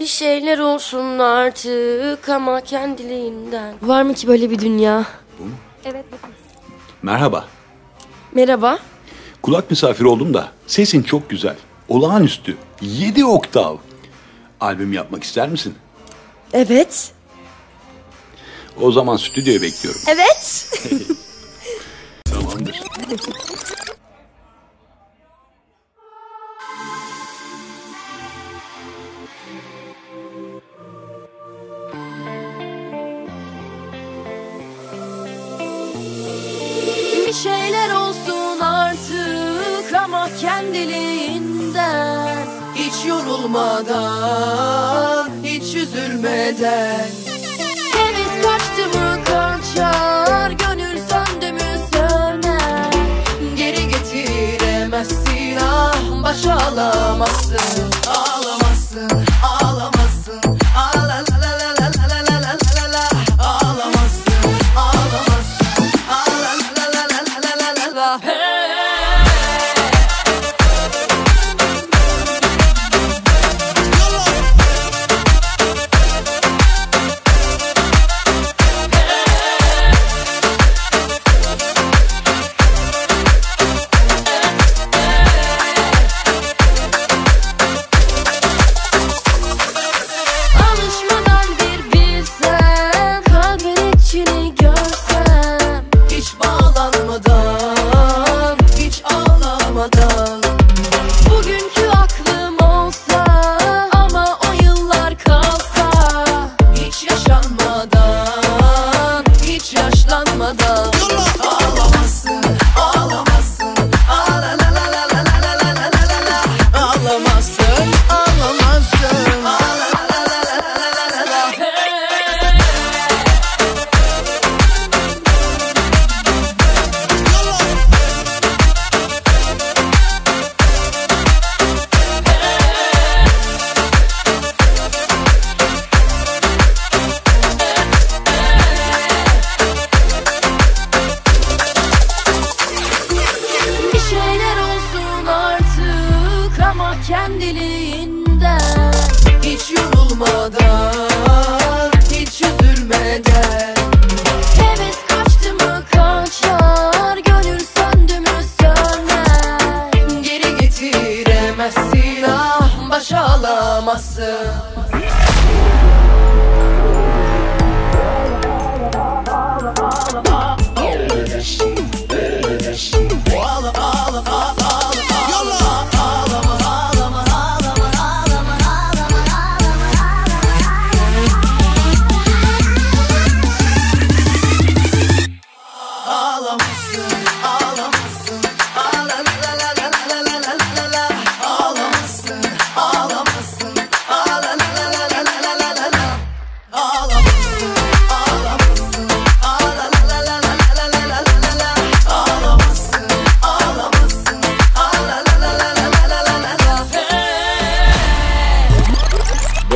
Bir şeyler olsun artık ama kendiliğinden. Var mı ki böyle bir dünya? Evet. Merhaba. Merhaba. Kulak misafiri oldum da sesin çok güzel. Olağanüstü. 7 oktav. Albüm yapmak ister misin? Evet. O zaman stüdyoya bekliyorum. Evet. Tamamdır. bir şeyler olsun artık ama kendiliğinden. Hiç yorulmadan, hiç üzülmeden Heves kaçtı mı kaçar, gönül söndü mü söner. Geri getiremezsin ah başa alamazsın Ağlamazsın, todo. Kendiliğinden. Hiç yorulmadan, hiç üzülmeden Heves kaçtı mı kaçar, gönül söndü mü söner. Geri getiremezsin ah başa alamazsın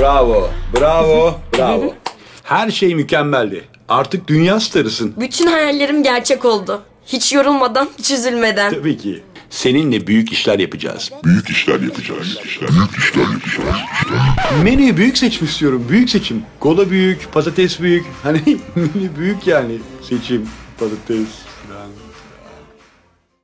Bravo, bravo, bravo. Her şey mükemmeldi. Artık dünya starısın. Bütün hayallerim gerçek oldu. Hiç yorulmadan, hiç üzülmeden. Tabii ki. Seninle büyük işler yapacağız. Büyük işler yapacağız. Büyük işler yapacağız. Menüyü büyük seçim istiyorum. Büyük seçim. Kola büyük, patates büyük. Hani menü büyük yani. Seçim, patates,